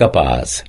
capaz.